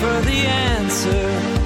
for the answer.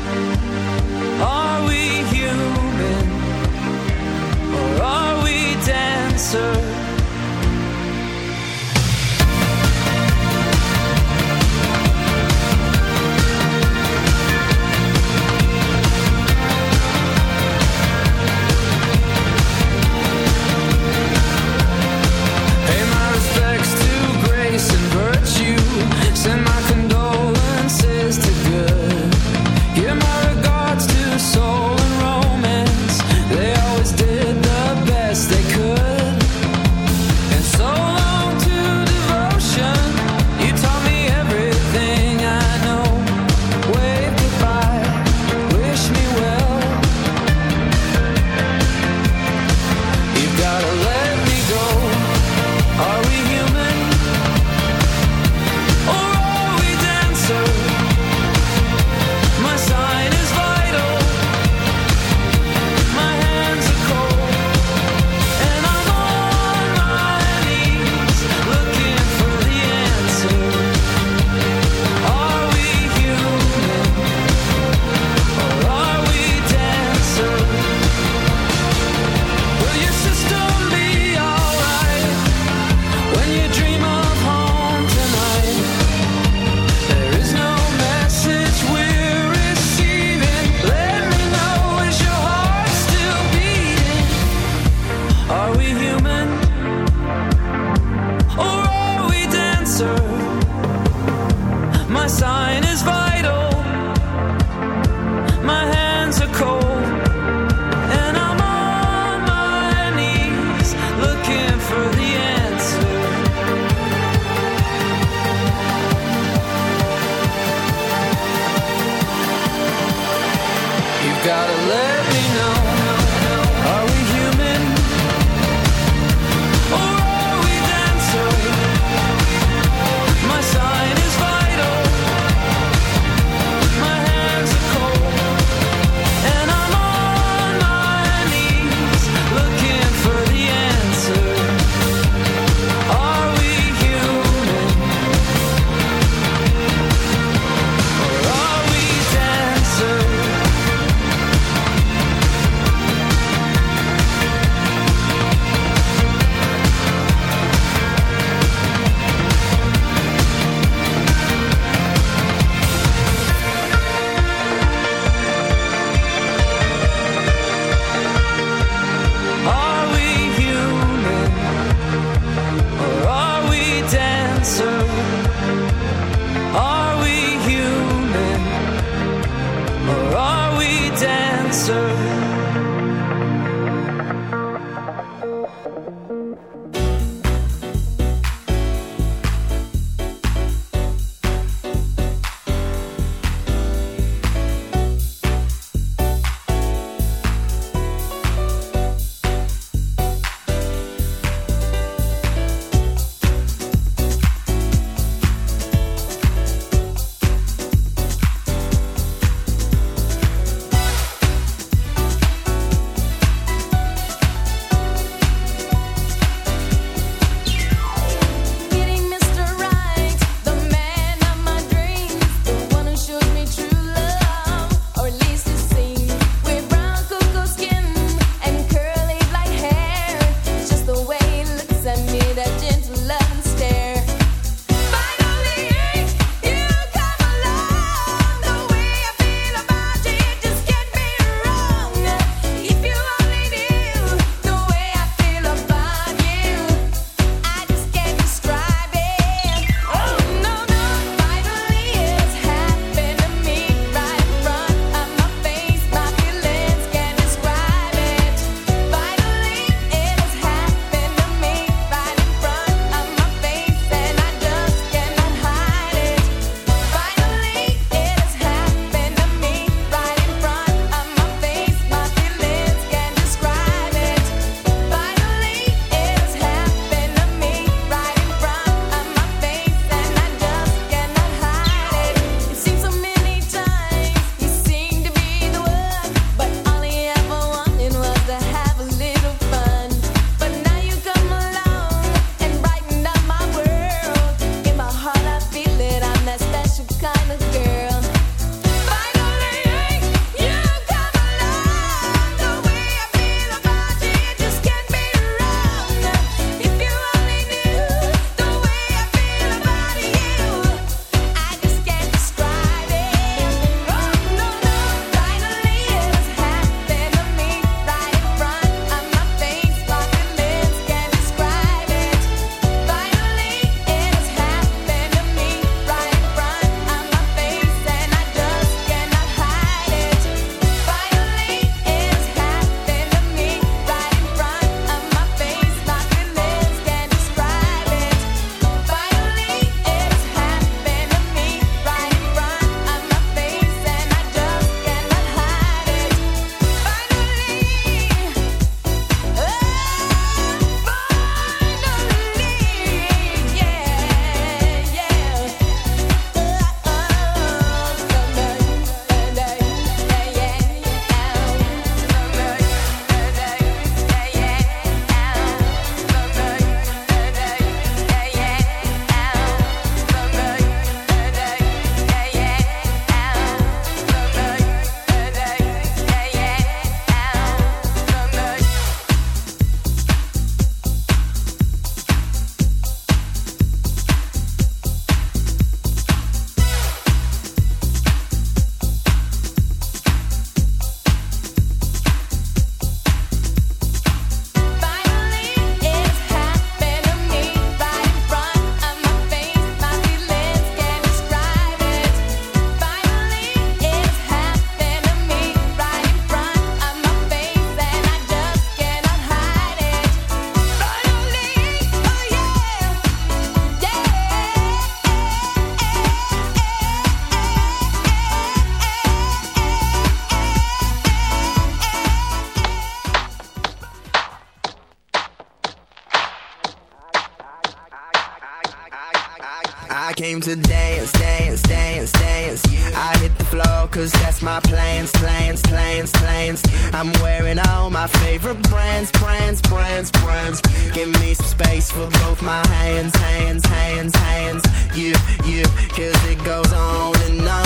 it goes on and on.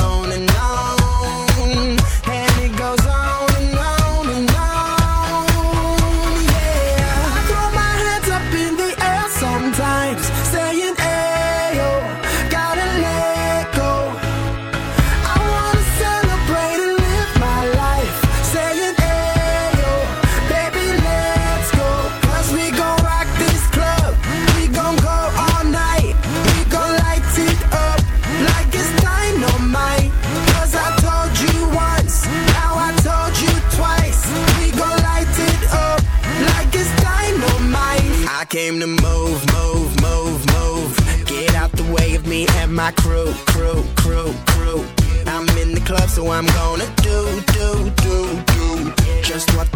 I'm gonna do, do, do, do. Just what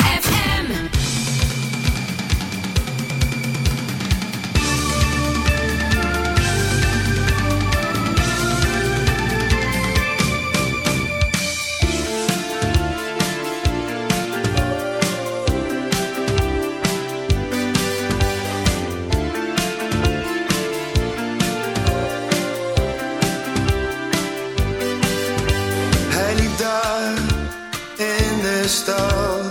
in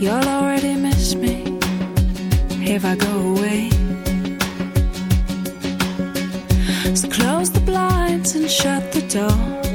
You'll already miss me if I go away. So close the blinds and shut the door.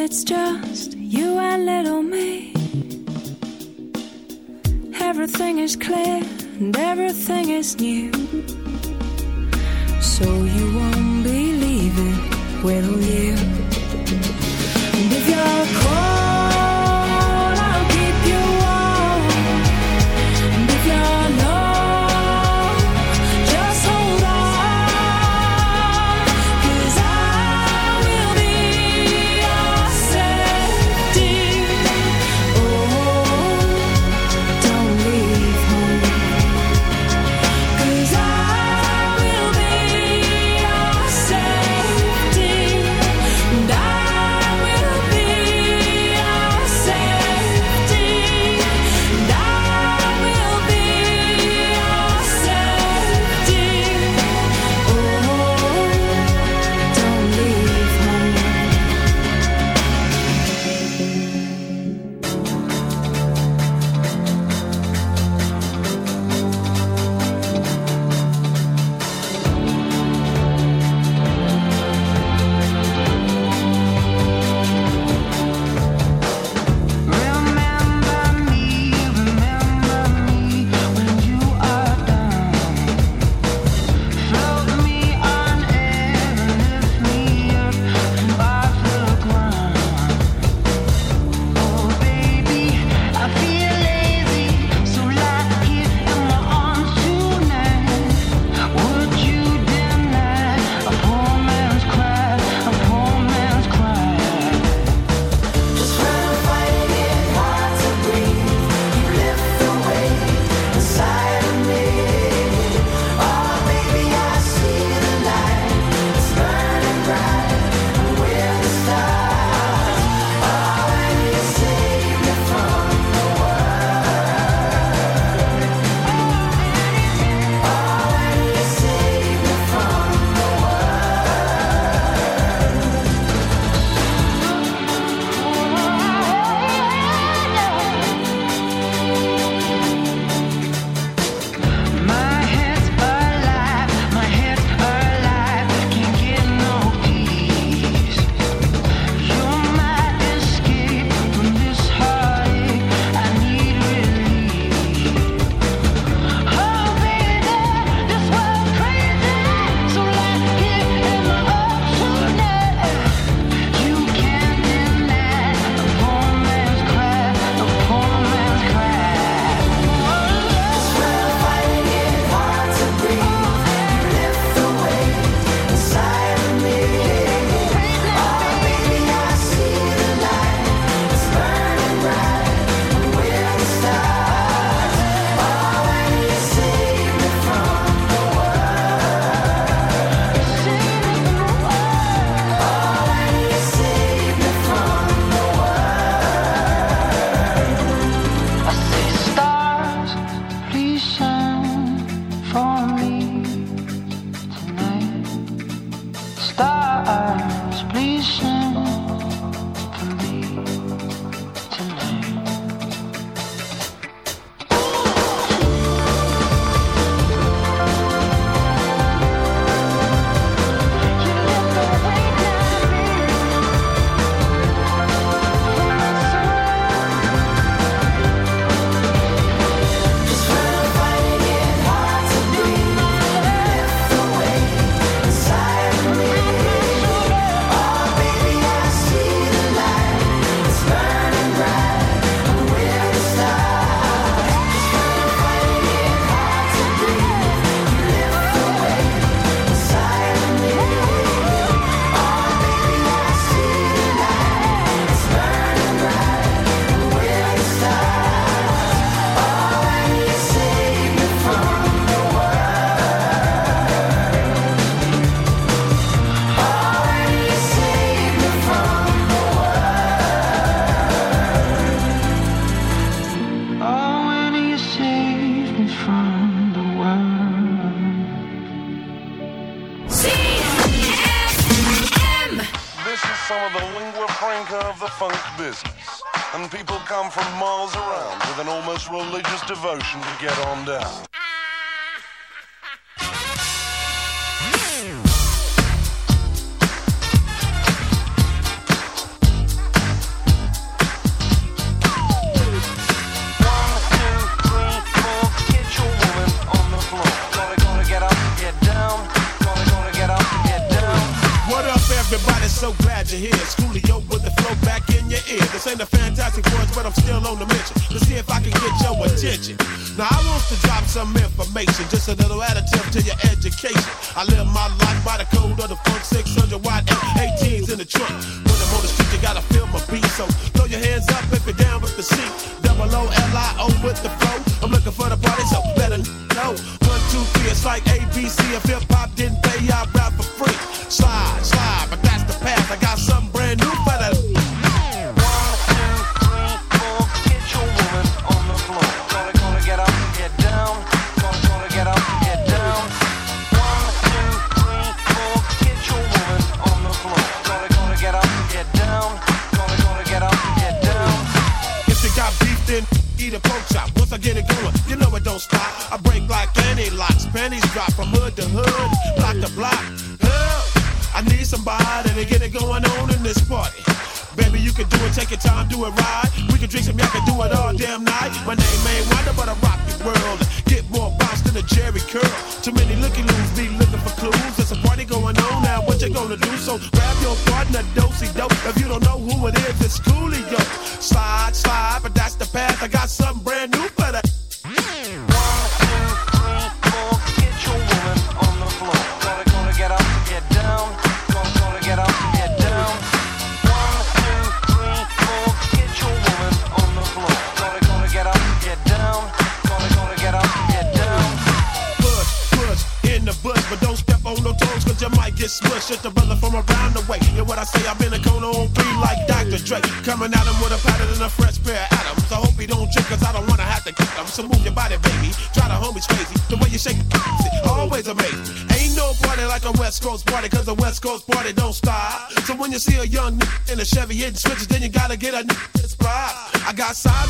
it's just you and little me. Everything is clear and everything is new. So you won't believe it, will you? potion to get on down. DC, I feel a Chevy hitting switches, then you gotta get a new pride. I got sides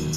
one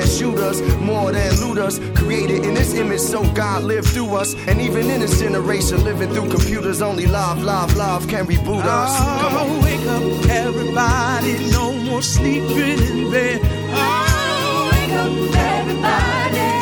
shooters, more than looters. Created in this image, so God lived through us. And even in this generation, living through computers, only love, love, love can reboot us. Come on. Oh, wake up, everybody. No more sleeping in bed. Oh, wake up, everybody.